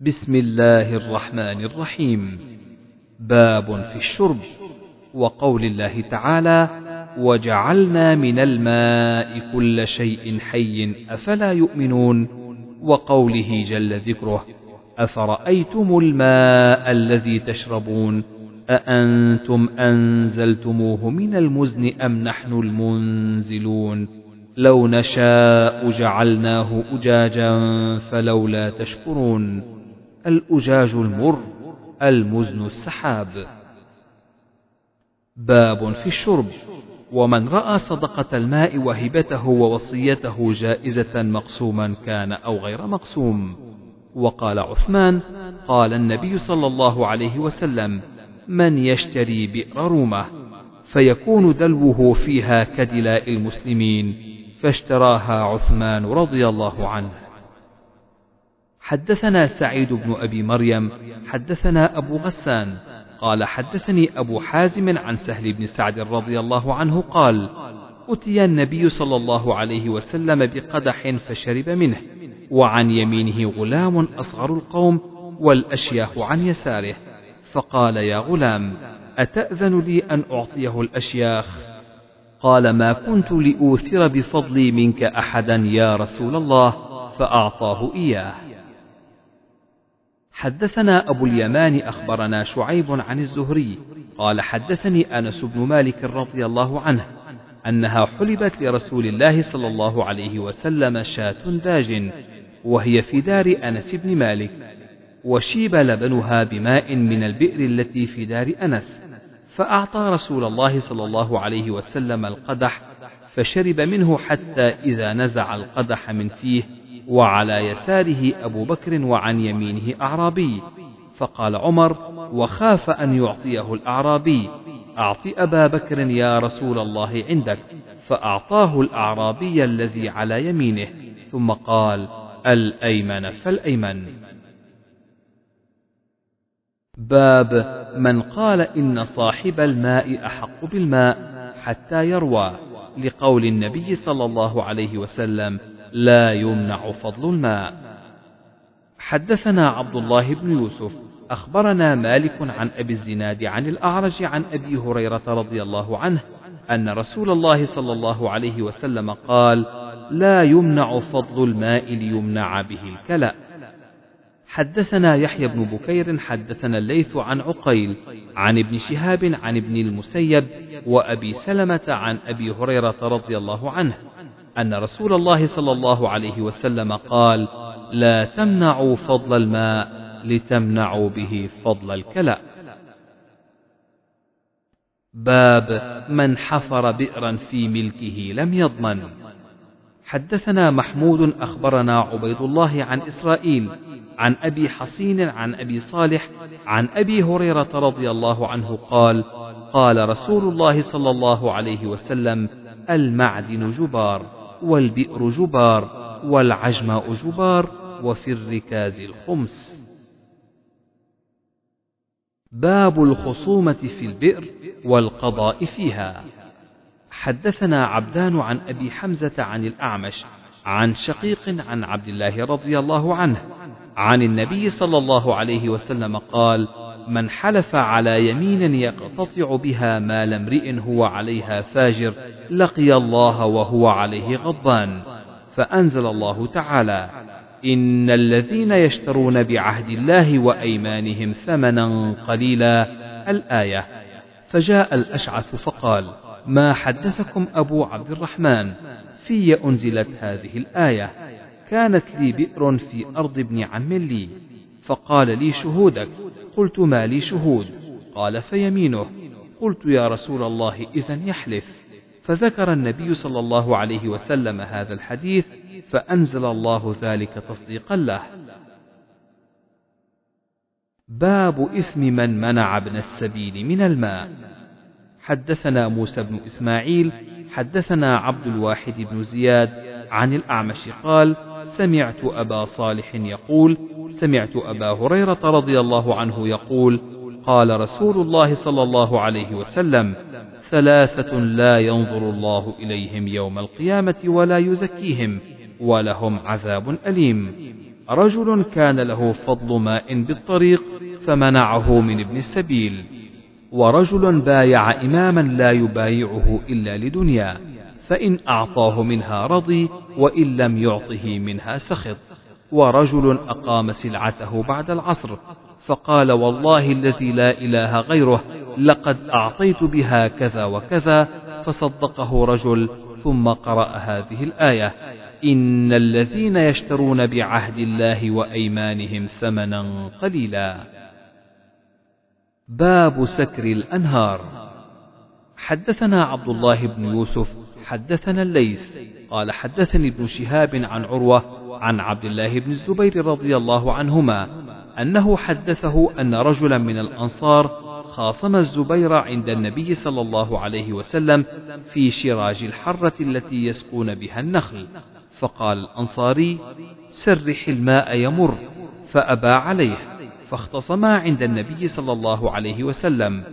بسم الله الرحمن الرحيم. باب في الشرب. وقول الله تعالى وجعلنا من الماء كل شيء حي أفلا يؤمنون؟ وقوله جل ذكره أفرأيتم الماء الذي تشربون؟ أأنتم أنزلتموه من المزن أم نحن المنزلون؟ لو نشاء جعلناه أجاجا فلولا تشكرون. الأجاج المر المزن السحاب. باب في الشرب. ومن رأى صدقة الماء وهبته ووصيته جائزة مقسوما كان أو غير مقسوم. وقال عثمان قال النبي صلى الله عليه وسلم من يشتري بئر رومة فيكون دلوه فيها كدلاء المسلمين فاشتراها عثمان رضي الله عنه. حدثنا سعيد بن أبي مريم حدثنا أبو غسان قال حدثني أبو حازم عن سهل بن سعد رضي الله عنه قال أتي النبي صلى الله عليه وسلم بقدح فشرب منه وعن يمينه غلام أصغر القوم والأشياخ عن يساره فقال يا غلام أتأذن لي أن أعطيه الأشياخ؟ قال ما كنت لأوثر بفضلي منك أحدا يا رسول الله فأعطاه إياه. حدثنا أبو اليمان أخبرنا شعيب عن الزهري قال حدثني أنس بن مالك رضي الله عنه أنها حلبت لرسول الله صلى الله عليه وسلم شاة داج وهي في دار أنس بن مالك وشيب لبنها بماء من البئر التي في دار أنس فأعطى رسول الله صلى الله عليه وسلم القدح فشرب منه حتى إذا نزع القدح من فيه وعلى يساره أبو بكر وعن يمينه أعرابي. فقال عمر وخاف أن يعطيه الأعرابي. أعط أبا بكر يا رسول الله عندك. فأعطاه الأعرابي الذي على يمينه. ثم قال الأيمن فالأيمن. باب من قال إن صاحب الماء أحق بالماء حتى يروى لقول النبي صلى الله عليه وسلم لا يمنع فضل الماء. حدثنا عبد الله بن يوسف أخبرنا مالك عن أبي الزناد عن الأعرج عن أبي هريرة رضي الله عنه أن رسول الله صلى الله عليه وسلم قال لا يمنع فضل الماء ليمنع به الكلأ حدثنا يحيى بن بكير حدثنا الليث عن عقيل عن ابن شهاب عن ابن المسيب وأبي سلمة عن أبي هريرة رضي الله عنه. أن رسول الله صلى الله عليه وسلم قال: لا تمنعوا فضل الماء لتمنعوا به فضل الكلى. باب من حفر بئرا في ملكه لم يضمن. حدثنا محمود أخبرنا عبيد الله عن إسرائيل عن أبي حصين عن أبي صالح عن أبي هريرة رضي الله عنه قال: قال رسول الله صلى الله عليه وسلم: المعدن جبار والبئر جبار والعجماء جبار وفي الركاز الخمس. باب الخصومة في البئر والقضاء فيها. حدثنا عبدان عن أبي حمزة عن الأعمش عن شقيق عن عبد الله رضي الله عنه عن النبي صلى الله عليه وسلم قال من حلف على يمين يقتطع بها مال امرئ هو عليها فاجر لقي الله وهو عليه غضبان. فأنزل الله تعالى إن الذين يشترون بعهد الله وأيمانهم ثمنا قليلا. الآية فجاء الأشعث فقال ما حدثكم أبو عبد الرحمن؟ في أنزلت هذه الآية كانت لي بئر في أرض ابن عم لي. فقال لي شهودك قلت ما لي شهود. قال فيمينه. قلت يا رسول الله إذا يحلف. فذكر النبي صلى الله عليه وسلم هذا الحديث فأنزل الله ذلك تصديقا له. باب إثم من منع ابن السبيل من الماء. حدثنا موسى بن إسماعيل حدثنا عبد الواحد بن زياد عن الأعمش قال سمعت أبا صالح يقول سمعت أبا هريرة رضي الله عنه يقول قال رسول الله صلى الله عليه وسلم ثلاثة لا ينظر الله إليهم يوم القيامة ولا يزكيهم ولهم عذاب أليم. رجل كان له فضل ماء بالطريق فمنعه من ابن السبيل. ورجل بايع إماما لا يبايعه إلا لدنيا فإن أعطاه منها رضي وإن لم يعطه منها سخط. ورجل أقام سلعته بعد العصر فقال والله الذي لا إله غيره لقد أعطيت بها كذا وكذا فصدقه رجل ثم قرأ هذه الآية إن الذين يشترون بعهد الله وأيمانهم ثمنا قليلا. باب سكر الأنهار. حدثنا عبد الله بن يوسف حدثنا الليث قال حدثني ابن شهاب عن عروة عن عبد الله بن الزبير رضي الله عنهما أنه حدثه أن رجلا من الأنصار خاصم الزبير عند النبي صلى الله عليه وسلم في شراج الحرة التي يسقون بها النخل فقال الأنصاري سرح الماء يمر فأبى عليه فاختصما عند النبي صلى الله عليه وسلم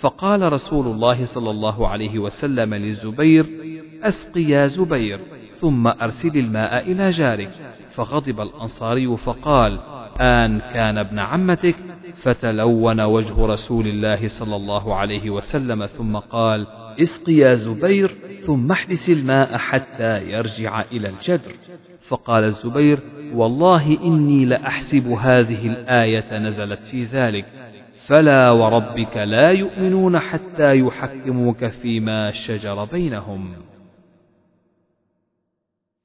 فقال رسول الله صلى الله عليه وسلم للزبير أسق يا زبير ثم أرسل الماء إلى جارك. فغضب الأنصاري فقال آن كان ابن عمتك؟ فتلون وجه رسول الله صلى الله عليه وسلم ثم قال اسق يا زبير ثم احبس الماء حتى يرجع إلى الجدر. فقال الزبير والله إني لأحسب هذه الآية نزلت في ذلك. فلا وربك لا يؤمنون حتى يحكموك فيما شجر بينهم.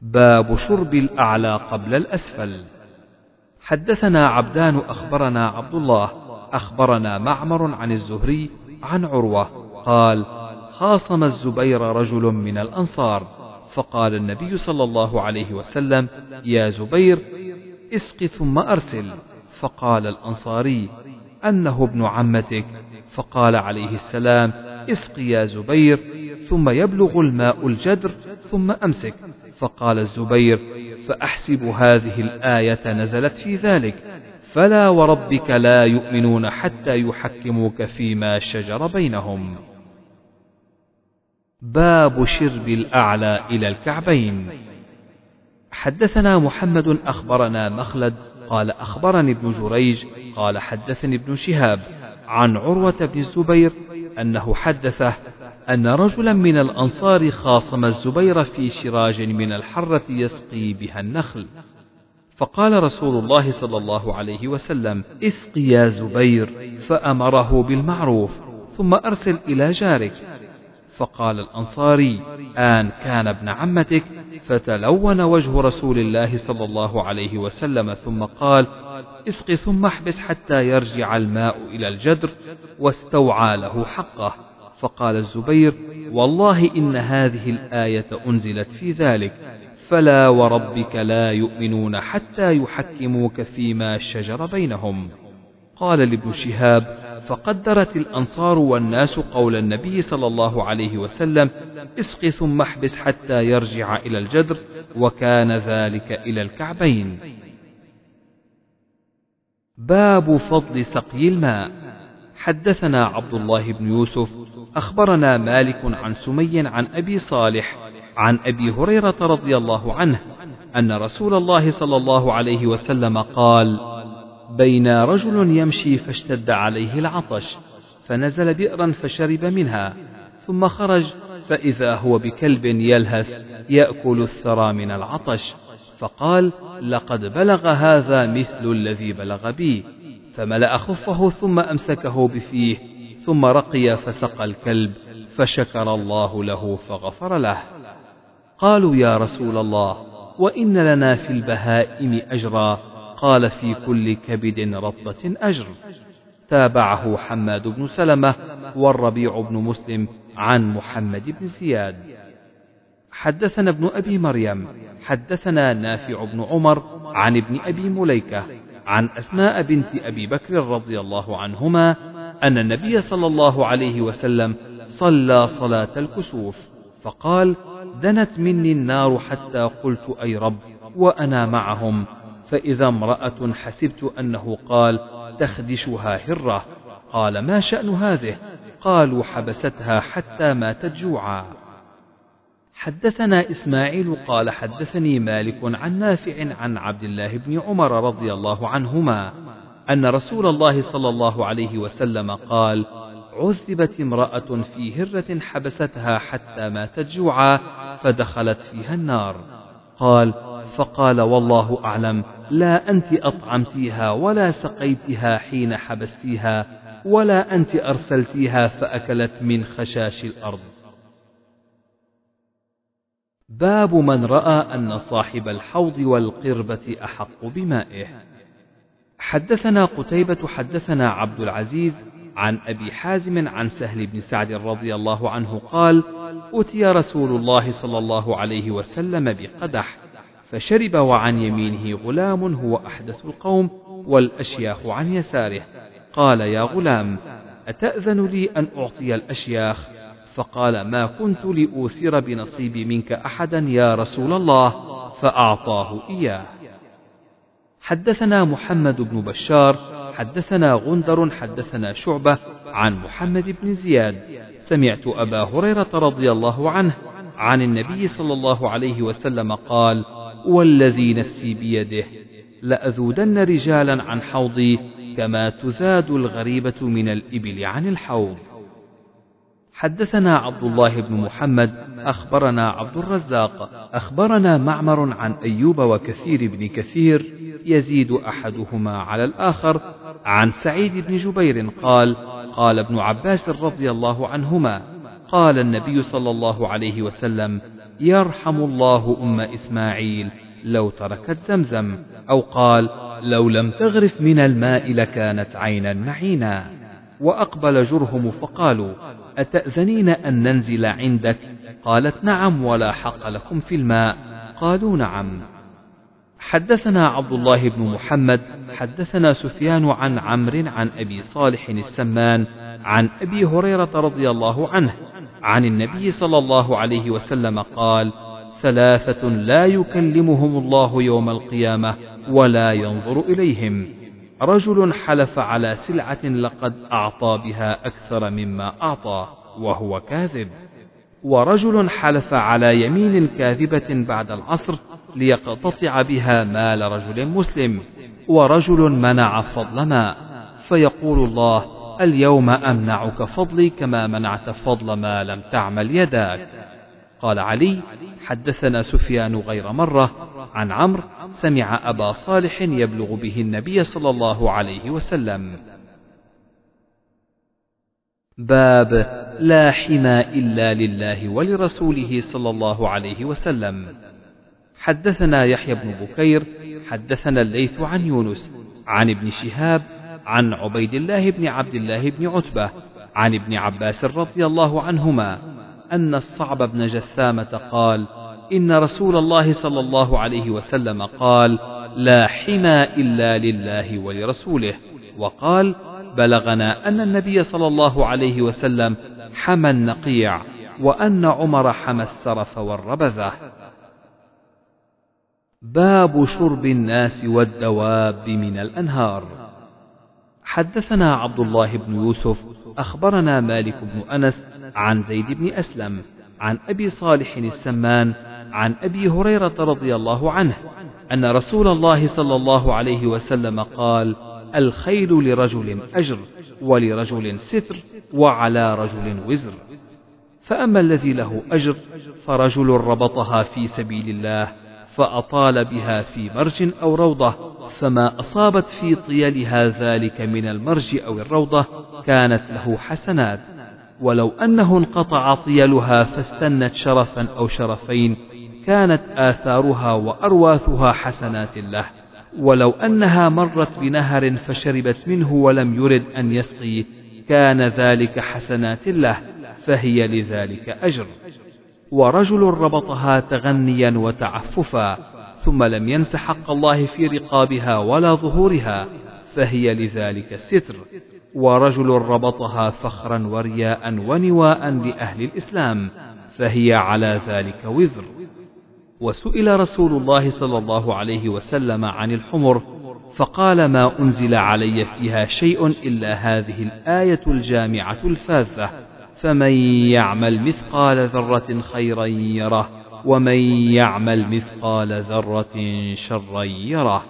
باب شرب الأعلى قبل الأسفل. حدثنا عبدان أخبرنا عبد الله أخبرنا معمر عن الزهري عن عروة قال خاصم الزبير رجل من الأنصار فقال النبي صلى الله عليه وسلم يا زبير اسق ثم أرسل. فقال الأنصاري أنه ابن عمتك. فقال عليه السلام اسق يا زبير ثم يبلغ الماء الجدر ثم أمسك. فقال الزبير فأحسب هذه الآية نزلت في ذلك. فلا وربك لا يؤمنون حتى يحكموك فيما شجر بينهم. باب شرب الأعلى إلى الكعبين. حدثنا محمد أخبرنا مخلد قال أخبرني ابن جريج قال حدثني ابن شهاب عن عروة بن الزبير أنه حدثه أن رجلا من الأنصار خاصم الزبير في شراج من الحرة يسقي بها النخل. فقال رسول الله صلى الله عليه وسلم اسق يا زبير. فأمره بالمعروف ثم أرسل إلى جارك. فقال الأنصاري آن كان ابن عمتك. فتلون وجه رسول الله صلى الله عليه وسلم ثم قال اسق ثم احبس حتى يرجع الماء إلى الجدر واستوعى له حقه. فقال الزبير والله إن هذه الآية أنزلت في ذلك فلا وربك لا يؤمنون حتى يحكموك فيما شجر بينهم. قال لابن شهاب فقدرت الأنصار والناس قول النبي صلى الله عليه وسلم اسق ثم احبس حتى يرجع إلى الجدر وكان ذلك إلى الكعبين. باب فضل سقي الماء. حدثنا عبد الله بن يوسف أخبرنا مالك عن سمي عن أبي صالح عن أبي هريرة رضي الله عنه أن رسول الله صلى الله عليه وسلم قال بين رجل يمشي فاشتد عليه العطش فنزل بئرا فشرب منها ثم خرج فإذا هو بكلب يلهث يأكل الثرى من العطش فقال لقد بلغ هذا مثل الذي بلغ بي فملأ خفه ثم أمسكه بفيه ثم رقي فسقى الكلب فشكر الله له فغفر له. قالوا يا رسول الله وإن لنا في البهائم أجرا قال في كل كبد رطبة أجر. تابعه حماد بن سلمة والربيع بن مسلم عن محمد بن زياد. حدثنا ابن أبي مريم حدثنا نافع بن عمر عن ابن أبي مليكة عن أسماء بنت أبي بكر رضي الله عنهما أن النبي صلى الله عليه وسلم صلى صلاة الكسوف فقال دنت مني النار حتى قلت أي رب وأنا معهم. فإذا امرأة حسبت أنه قال تخدشها هرة قال ما شأن هذه؟ قالوا حبستها حتى ماتت جوعا حدثنا إسماعيل قال حدثني مالك عن نافع عن عبد الله بن عمر رضي الله عنهما أن رسول الله صلى الله عليه وسلم قال عذبت امرأة في هرة حبستها حتى ماتت جوعا فدخلت فيها النار. قال فقال والله أعلم لا أنت أطعمتيها ولا سقيتها حين حبستيها ولا أنت أرسلتيها فأكلت من خشاش الأرض. باب من رأى أن صاحب الحوض والقربة أحق بمائه. حدثنا قتيبة حدثنا عبد العزيز عن أبي حازم عن سهل بن سعد رضي الله عنه قال أتي رسول الله صلى الله عليه وسلم بقدح فشرب وعن يمينه غلام هو أحدث القوم والأشياخ عن يساره. قال يا غلام أتأذن لي أن أعطي الأشياخ؟ فقال ما كنت لأوثر بنصيبي منك أحدا يا رسول الله فأعطاه إياه. حدثنا محمد بن بشار حدثنا غندر حدثنا شعبة عن محمد بن زياد. سمعت أبا هريرة رضي الله عنه عن النبي صلى الله عليه وسلم قال والذي نفسي بيده لأذودن رجالا عن حوضي كما تزاد الغريبة من الإبل عن الحوض. حدثنا عبد الله بن محمد أخبرنا عبد الرزاق أخبرنا معمر عن أيوب وكثير بن كثير يزيد أحدهما على الآخر. عن سعيد بن جبير قال قال ابن عباس رضي الله عنهما قال النبي صلى الله عليه وسلم يرحم الله أم إسماعيل لو تركت زمزم أو قال لو لم تغرف من الماء لكانت عينا معينا. وأقبل جرهم فقالوا أتأذنين أن ننزل عندك؟ قالت نعم ولا حق لكم في الماء. قالوا نعم. حدثنا عبد الله بن محمد حدثنا سفيان عن عمرو عن أبي صالح السمان عن أبي هريرة رضي الله عنه عن النبي صلى الله عليه وسلم قال ثلاثة لا يكلمهم الله يوم القيامة ولا ينظر إليهم. رجل حلف على سلعة لقد أعطى بها أكثر مما أعطى وهو كاذب. ورجل حلف على يمين كاذبة بعد العصر ليقتطع بها مال رجل مسلم ورجل منع فضل ماء. فيقول الله اليوم أمنعك فضلي كما منعت فضل ما لم تعمل يداك. قال علي حدثنا سفيان غير مرة عن عمرو سمع أبا صالح يبلغ به النبي صلى الله عليه وسلم. باب لا حمى إلا لله ولرسوله صلى الله عليه وسلم. حدثنا يحيى بن بكير حدثنا الليث عن يونس عن ابن شهاب عن عبيد الله بن عبد الله بن عتبة عن ابن عباس رضي الله عنهما أن الصعب بن جثامة قال إن رسول الله صلى الله عليه وسلم قال لا حمى إلا لله ولرسوله وقال بلغنا أن النبي صلى الله عليه وسلم حمى النقيع وأن عمر حمى السرف والربذة. باب شرب الناس والدواب من الأنهار. حدثنا عبد الله بن يوسف أخبرنا مالك بن أنس عن زيد بن أسلم عن أبي صالح السمان عن أبي هريرة رضي الله عنه أن رسول الله صلى الله عليه وسلم قال الخيل لرجل أجر ولرجل ستر وعلى رجل وزر. فأما الذي له أجر فرجل ربطها في سبيل الله فأطال بها في مرج أو روضة فما أصابت في طيلها ذلك من المرج أو الروضة كانت له حسنات. ولو أنه انقطع طيلها فاستنت شرفا أو شرفين كانت آثارها وأرواثها حسنات له. ولو أنها مرت بنهر فشربت منه ولم يرد أن يسقي كان ذلك حسنات له فهي لذلك أجر. ورجل ربطها تغنيا وتعففا ثم لم ينس حق الله في رقابها ولا ظهورها فهي لذلك ستر. ورجل ربطها فخرا ورياء ونواء لأهل الإسلام فهي على ذلك وزر. وسئل رسول الله صلى الله عليه وسلم عن الحمر فقال ما أنزل علي فيها شيء إلا هذه الآية الجامعة الفاذة. فمن يعمل مثقال ذرة خيرا يره ومن يعمل مثقال ذرة شرا يره.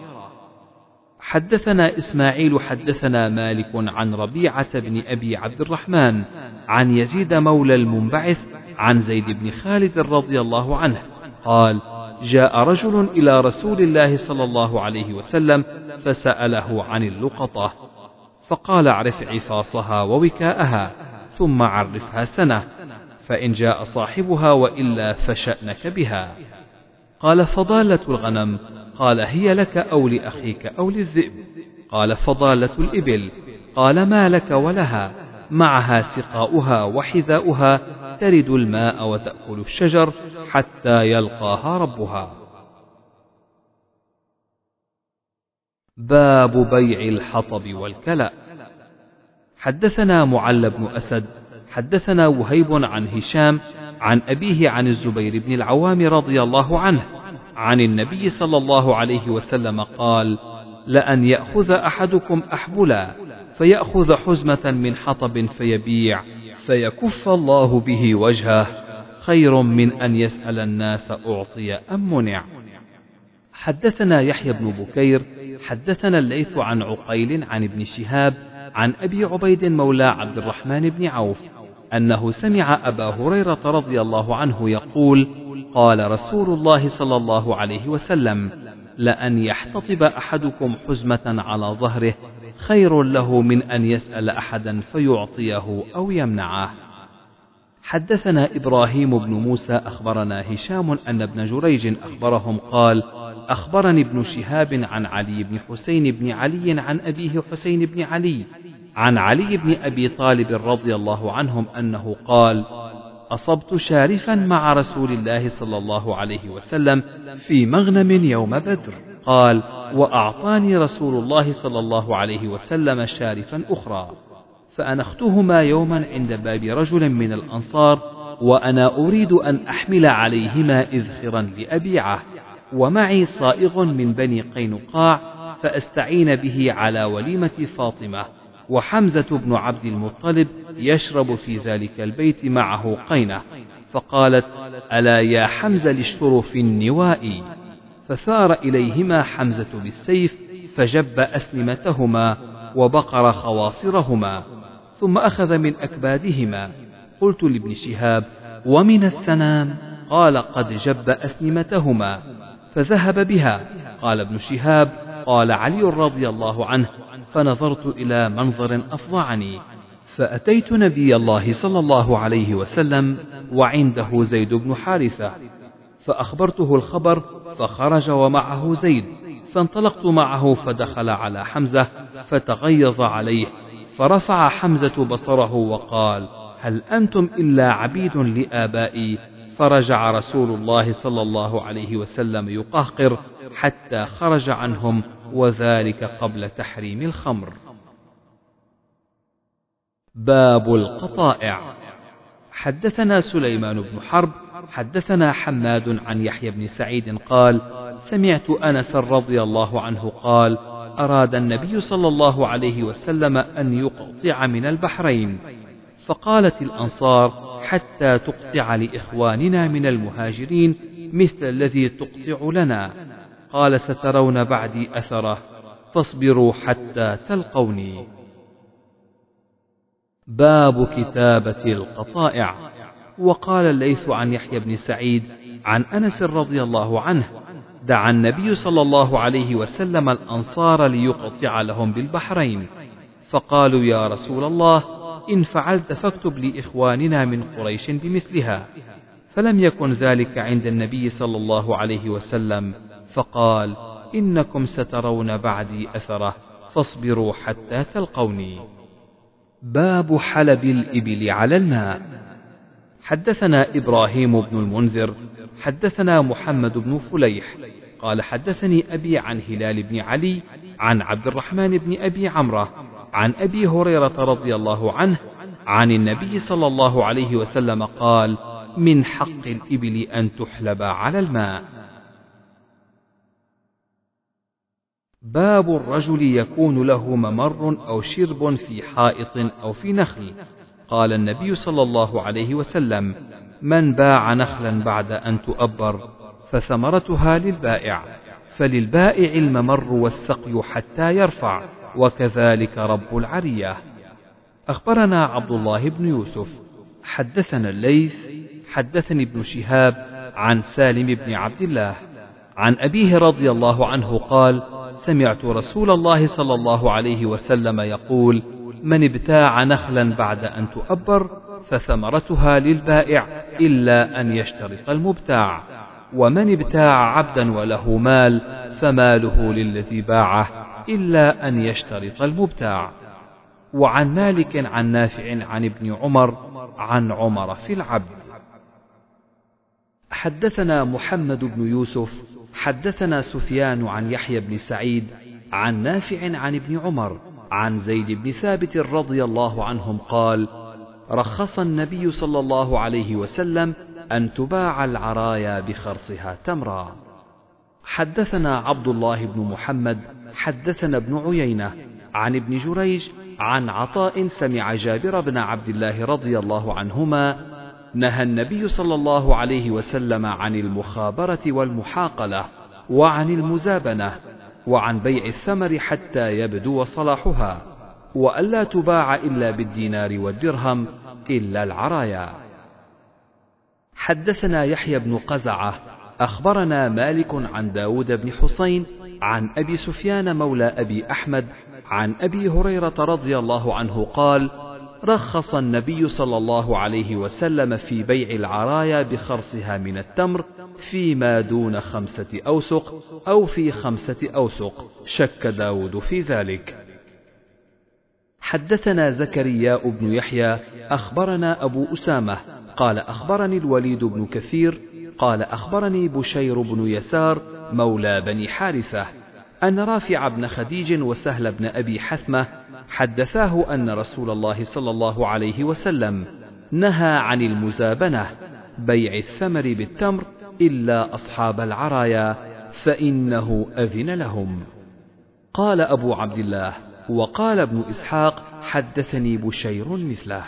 حدثنا إسماعيل حدثنا مالك عن ربيعة بن أبي عبد الرحمن عن يزيد مولى المنبعث عن زيد بن خالد رضي الله عنه قال جاء رجل إلى رسول الله صلى الله عليه وسلم فسأله عن اللقطة فقال اعرف عفاصها ووكاءها ثم عرفها سنة فإن جاء صاحبها وإلا فشأنك بها. قال فضالة الغنم. قال هي لك أو لأخيك أو للذئب؟ قال فضالة الإبل. قال ما لك ولها؟ معها سقاؤها وحذاؤها ترد الماء وتأكل الشجر حتى يلقاها ربها. باب بيع الحطب والكلأ. حدثنا معل بن أسد حدثنا وهيب عن هشام عن أبيه عن الزبير بن العوام رضي الله عنه عن النبي صلى الله عليه وسلم قال لأن يأخذ أحدكم أحبلا فيأخذ حزمة من حطب فيبيع فيكف الله به وجهه خير من أن يسأل الناس أعطي أم منع. حدثنا يحيى بن بكير حدثنا الليث عن عقيل عن ابن شهاب عن أبي عبيد مولى عبد الرحمن بن عوف أنه سمع أبا هريرة رضي الله عنه يقول قال رسول الله صلى الله عليه وسلم لأن يحتطب أحدكم حزمة على ظهره خير له من أن يسأل أحدا فيعطيه أو يمنعه. حدثنا إبراهيم بن موسى أخبرنا هشام أن ابن جريج أخبرهم قال أخبرني ابن شهاب عن علي بن حسين بن علي عن أبيه حسين بن علي عن علي بن أبي طالب رضي الله عنهم أنه قال أصبت شارفا مع رسول الله صلى الله عليه وسلم في مغنم يوم بدر. قال وأعطاني رسول الله صلى الله عليه وسلم شارفا أخرى. فأنختهما يوما عند باب رجل من الأنصار وأنا أريد أن أحمل عليهما إذخرا لأبيعه ومعي صائغ من بني قينقاع فأستعين به على وليمة فاطمة وحمزة بن عبد المطلب يشرب في ذلك البيت معه قينة فقالت ألا يا حمزة للشرف النواء؟ فثار إليهما حمزة بالسيف فجب أسلمتهما وبقر خواصرهما. ثم أخذ من أكبادهما. قلت لابن شهاب ومن السنام؟ قال قد جب أسلمتهما. فذهب بها. قال ابن شهاب قال علي رضي الله عنه فنظرت إلى منظر أفظعني فأتيت نبي الله صلى الله عليه وسلم وعنده زيد بن حارثة فأخبرته الخبر فخرج ومعه زيد فانطلقت معه فدخل على حمزة فتغيظ عليه فرفع حمزة بصره وقال هل أنتم إلا عبيد لآبائي؟ فرجع رسول الله صلى الله عليه وسلم يقهقر حتى خرج عنهم وذلك قبل تحريم الخمر. باب القطائع. حدثنا سليمان بن حرب حدثنا حماد عن يحيى بن سعيد قال سمعت أنس رضي الله عنه قال أراد النبي صلى الله عليه وسلم أن يقطع من البحرين فقالت الأنصار حتى تقطع لإخواننا من المهاجرين مثل الذي تقطع لنا. قال سترون بعدي أثره فاصبروا حتى تلقوني. باب كتابة القطائع. وقال الليث عن يحيى بن سعيد عن أنس رضي الله عنه دعا النبي صلى الله عليه وسلم الأنصار ليقطع لهم بالبحرين. فقالوا يا رسول الله إن فعلت فاكتب لإخواننا من قريش بمثلها. فلم يكن ذلك عند النبي صلى الله عليه وسلم. فقال إنكم سترون بعدي أثره فاصبروا حتى تلقوني. باب حلب الإبل على الماء. حدثنا إبراهيم بن المنذر حدثنا محمد بن فليح قال حدثني أبي عن هلال بن علي عن عبد الرحمن بن أبي عمرة عن أبي هريرة رضي الله عنه عن النبي صلى الله عليه وسلم قال من حق الإبل أن تحلب على الماء. باب الرجل يكون له ممر أو شرب في حائط أو في نخل قال النبي صلى الله عليه وسلم من باع نخلا بعد أن تؤبر فثمرتها للبائع فللبائع الممر والسقي حتى يرفع وكذلك رب العرية. أخبرنا عبد الله بن يوسف. حدثنا الليث حدثني ابن شهاب عن سالم بن عبد الله. عن أبيه رضي الله عنه قال سمعت رسول الله صلى الله عليه وسلم يقول من ابتاع نخلا بعد أن تؤبر فثمرتها للبائع إلا أن يشترط المبتاع. ومن ابتاع عبدا وله مال فماله للذي باعه إلا أن يشترط المبتاع. وعن مالك عن نافع عن ابن عمر عن عمر في العبد. حدثنا محمد بن يوسف حدثنا سفيان عن يحيى بن سعيد عن نافع عن ابن عمر عن زيد بن ثابت رضي الله عنهم قال رخص النبي صلى الله عليه وسلم أن تباع العرايا بخرصها تمرا. حدثنا عبد الله بن محمد حدثنا ابن عيينة عن ابن جريج عن عطاء سمع جابر بن عبد الله رضي الله عنهما نهى النبي صلى الله عليه وسلم عن المخابرة والمحاقلة وعن المزابنة وعن بيع الثمر حتى يبدو صلاحها. وألا تباع إلا بالدينار والدرهم إلا العرايا. حدثنا يحيى بن قزعة أخبرنا مالك عن داود بن حسين عن أبي سفيان مولى أبي أحمد عن أبي هريرة رضي الله عنه قال رخص النبي صلى الله عليه وسلم في بيع العرايا بخرصها من التمر فيما دون خمسة أوسق أو في خمسة أوسق شك داود في ذلك. حدثنا زكريا بن يحيى أخبرنا أبو أسامة قال أخبرني الوليد بن كثير قال أخبرني بشير بن يسار مولى بني حارثة أن رافع بن خديج وسهل بن أبي حثمة حدثاه أن رسول الله صلى الله عليه وسلم نهى عن المزابنة بيع الثمر بالتمر إلا أصحاب العرايا فإنه أذن لهم. قال أبو عبد الله وقال ابن إسحاق حدثني بشير مثله.